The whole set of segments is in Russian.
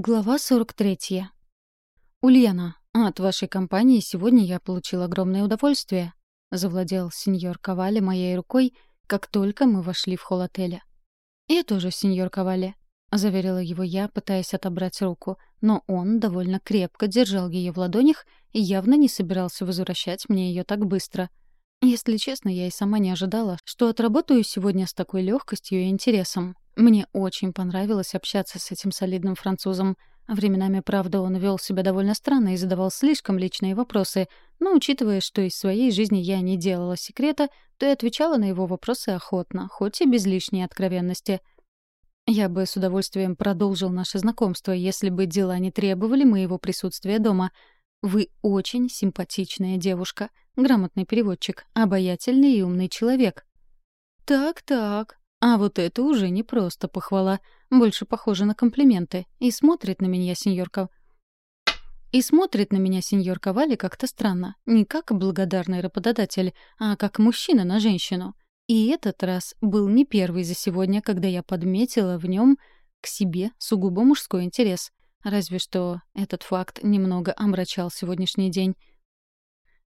Глава 43. «Ульяна, от вашей компании сегодня я получил огромное удовольствие», — завладел сеньор Ковали моей рукой, как только мы вошли в холл отеля. «Я тоже, сеньор Ковали», — заверила его я, пытаясь отобрать руку, но он довольно крепко держал ее в ладонях и явно не собирался возвращать мне ее так быстро. Если честно, я и сама не ожидала, что отработаю сегодня с такой легкостью и интересом. Мне очень понравилось общаться с этим солидным французом. Временами, правда, он вел себя довольно странно и задавал слишком личные вопросы, но учитывая, что из своей жизни я не делала секрета, то и отвечала на его вопросы охотно, хоть и без лишней откровенности. Я бы с удовольствием продолжил наше знакомство, если бы дела не требовали моего присутствия дома. Вы очень симпатичная девушка, грамотный переводчик, обаятельный и умный человек. «Так-так», а вот это уже не просто похвала, больше похоже на комплименты. И смотрит на меня сеньорка... И смотрит на меня сеньор Ковали как-то странно. Не как благодарный работодатель, а как мужчина на женщину. И этот раз был не первый за сегодня, когда я подметила в нем к себе сугубо мужской интерес. Разве что этот факт немного омрачал сегодняшний день.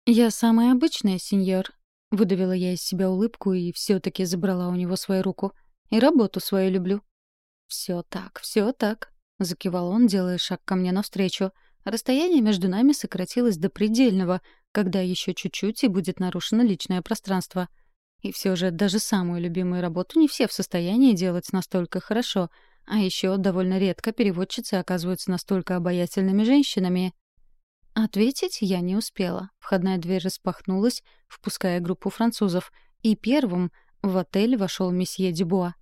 «Я самая обычная, сеньор», Выдавила я из себя улыбку и все таки забрала у него свою руку. «И работу свою люблю». Все так, все так», — закивал он, делая шаг ко мне навстречу. Расстояние между нами сократилось до предельного, когда еще чуть-чуть и будет нарушено личное пространство. И все же даже самую любимую работу не все в состоянии делать настолько хорошо, а еще довольно редко переводчицы оказываются настолько обаятельными женщинами. Ответить я не успела. Входная дверь распахнулась, впуская группу французов, и первым в отель вошел месье Дюбуа.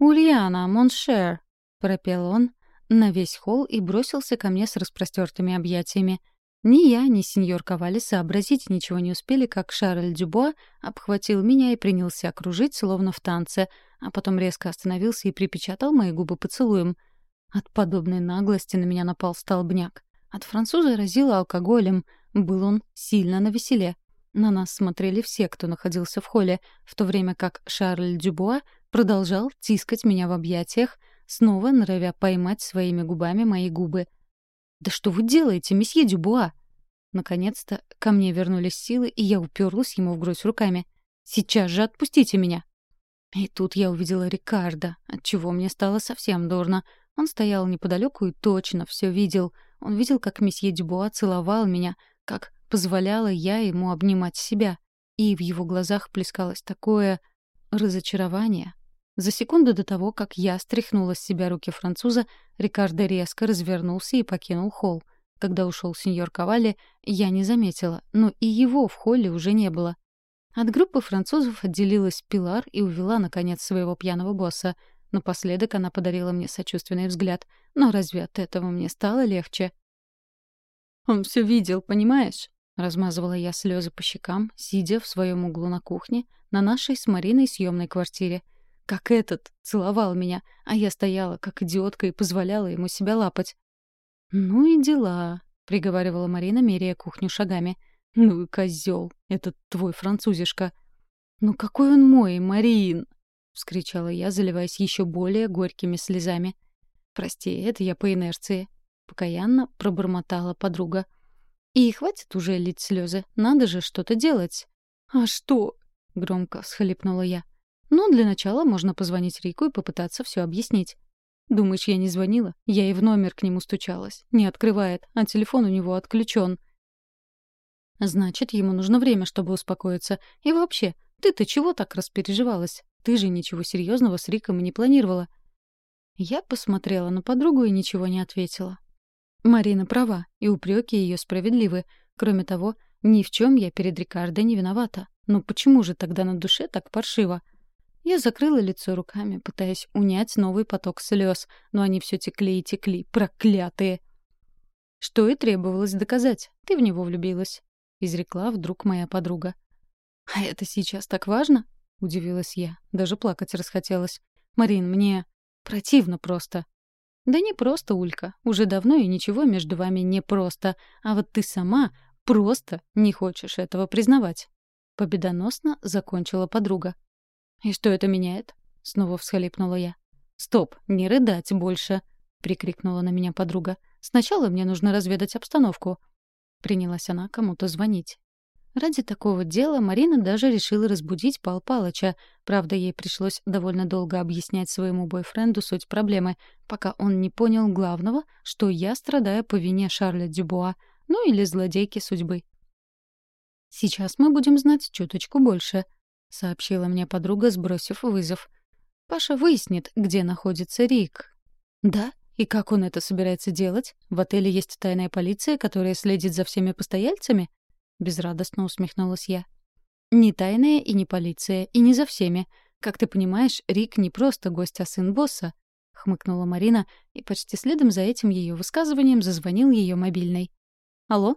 «Ульяна, моншер!» — пропел он на весь холл и бросился ко мне с распростертыми объятиями. Ни я, ни сеньор Ковали сообразить ничего не успели, как Шарль Дюбуа обхватил меня и принялся окружить, словно в танце, а потом резко остановился и припечатал мои губы поцелуем. От подобной наглости на меня напал столбняк. От француза разило алкоголем, был он сильно навеселе. На нас смотрели все, кто находился в холле, в то время как Шарль Дюбуа продолжал тискать меня в объятиях, снова норовя поймать своими губами мои губы. «Да что вы делаете, месье Дюбуа?» Наконец-то ко мне вернулись силы, и я уперлась ему в грудь руками. «Сейчас же отпустите меня!» И тут я увидела Рикардо, отчего мне стало совсем дурно. Он стоял неподалеку и точно все видел — он видел, как месье Дюбуа целовал меня, как позволяла я ему обнимать себя. И в его глазах плескалось такое разочарование. За секунду до того, как я стряхнула с себя руки француза, Рикардо резко развернулся и покинул холл. Когда ушел сеньор Кавалли, я не заметила, но и его в холле уже не было. От группы французов отделилась Пилар и увела, наконец, своего пьяного босса — Напоследок она подарила мне сочувственный взгляд. Но разве от этого мне стало легче? «Он все видел, понимаешь?» Размазывала я слезы по щекам, сидя в своем углу на кухне, на нашей с Мариной съемной квартире. Как этот целовал меня, а я стояла, как идиотка, и позволяла ему себя лапать. «Ну и дела», — приговаривала Марина, меряя кухню шагами. «Ну и козел, этот твой французишка». «Ну какой он мой, Марин!» Вскричала я, заливаясь еще более горькими слезами. «Прости, это я по инерции», — покаянно пробормотала подруга. «И хватит уже лить слезы, надо же что-то делать». «А что?» — громко всхлипнула я. «Ну, для начала можно позвонить Рику и попытаться все объяснить». «Думаешь, я не звонила? Я и в номер к нему стучалась. Не открывает, а телефон у него отключен. «Значит, ему нужно время, чтобы успокоиться. И вообще, ты-то чего так распереживалась? Ты же ничего серьезного с Риком и не планировала. Я посмотрела на подругу и ничего не ответила. Марина права, и упреки ее справедливы. Кроме того, ни в чем я перед Рикардо не виновата. Но почему же тогда на душе так паршиво? Я закрыла лицо руками, пытаясь унять новый поток слез, но они все текли и текли, проклятые. Что и требовалось доказать. Ты в него влюбилась, изрекла вдруг моя подруга. А это сейчас так важно? — удивилась я. Даже плакать расхотелось. «Марин, мне противно просто». «Да не просто, Улька. Уже давно и ничего между вами не просто. А вот ты сама просто не хочешь этого признавать». Победоносно закончила подруга. «И что это меняет?» — снова всхлипнула я. «Стоп, не рыдать больше!» — прикрикнула на меня подруга. «Сначала мне нужно разведать обстановку». Принялась она кому-то звонить. Ради такого дела Марина даже решила разбудить Пал Палыча. Правда, ей пришлось довольно долго объяснять своему бойфренду суть проблемы, пока он не понял главного, что я страдаю по вине Шарля Дюбуа, ну или злодейки судьбы. «Сейчас мы будем знать чуточку больше», — сообщила мне подруга, сбросив вызов. «Паша выяснит, где находится Рик». «Да? И как он это собирается делать? В отеле есть тайная полиция, которая следит за всеми постояльцами?» — безрадостно усмехнулась я. «Не тайная и не полиция, и не за всеми. Как ты понимаешь, Рик не просто гость, а сын босса», — хмыкнула Марина, и почти следом за этим ее высказыванием зазвонил ее мобильный. «Алло?»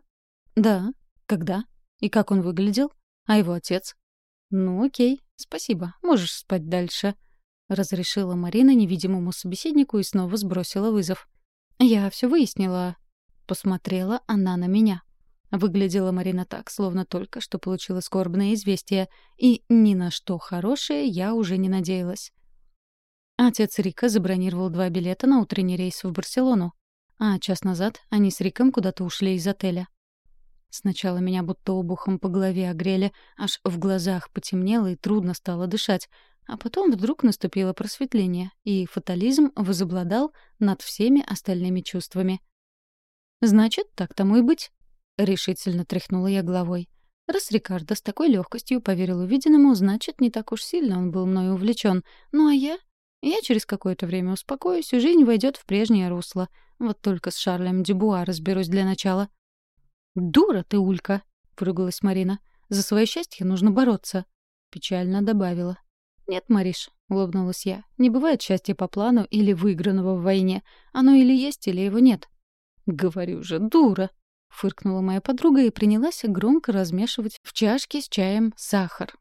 «Да. Когда? И как он выглядел? А его отец?» «Ну, окей. Спасибо. Можешь спать дальше», — разрешила Марина невидимому собеседнику и снова сбросила вызов. «Я все выяснила». Посмотрела она на меня. Выглядела Марина так, словно только что получила скорбное известие, и ни на что хорошее я уже не надеялась. Отец Рика забронировал два билета на утренний рейс в Барселону, а час назад они с Риком куда-то ушли из отеля. Сначала меня будто обухом по голове огрели, аж в глазах потемнело и трудно стало дышать, а потом вдруг наступило просветление, и фатализм возобладал над всеми остальными чувствами. «Значит, так тому и быть», — решительно тряхнула я головой. Раз Рикардо с такой легкостью поверил увиденному, значит, не так уж сильно он был мною увлечен. Ну а я? Я через какое-то время успокоюсь, и жизнь войдет в прежнее русло. Вот только с Шарлем Дюбуа разберусь для начала. «Дура ты, Улька!» — поругалась Марина. «За свое счастье нужно бороться», — печально добавила. «Нет, Мариш», — улыбнулась я, — «не бывает счастья по плану или выигранного в войне. Оно или есть, или его нет». «Говорю же, дура!» — фыркнула моя подруга и принялась громко размешивать в чашке с чаем сахар.